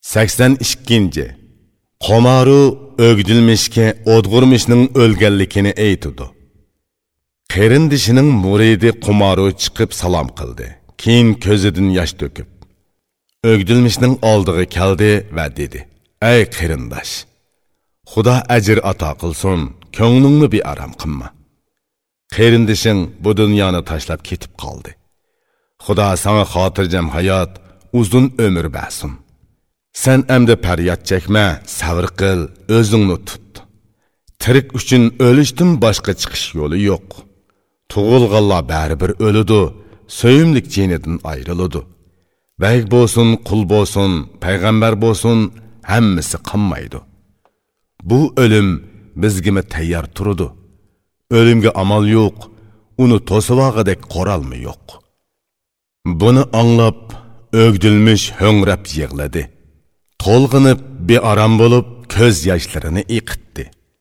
82. Qomaru o'gdilmishga o'dg'urmishning o'lganligini aytdi. Qarindishining muridi Qomaru chiqib salom qildi. Keyin ko'zidan yosh to'kib o'gdilmishning oldiga keldi va dedi: "Ey qarindosh, Xudo ajr ato qilsin, ko'nglingni bearam qilma. Qarindishing bu dunyoni tashlab ketib qoldi. Xudo sanga xotirjam hayot, uzun umr bersin." Sen əmdə pəryat chekma səvr qil özünü tut. Tirik üçün ölüşdən başqa çıxış yolu yox. Tuğulğanlar bəribir ölüdü, söyümlük cenidən ayrılıdı. Bəyik bolsun, qul bolsun, payg'ambar bolsun, həmmisi qolmaydi Bu ölüm bizgimi tayyor turudu. Ölümge amal yo'q onu tosuvağıdək qoralmı yox. Bunu anlap, ögdülmüş höngräp yığladı. To'lg'inib bearam bo'lib ko'z yoshlarini iqitdi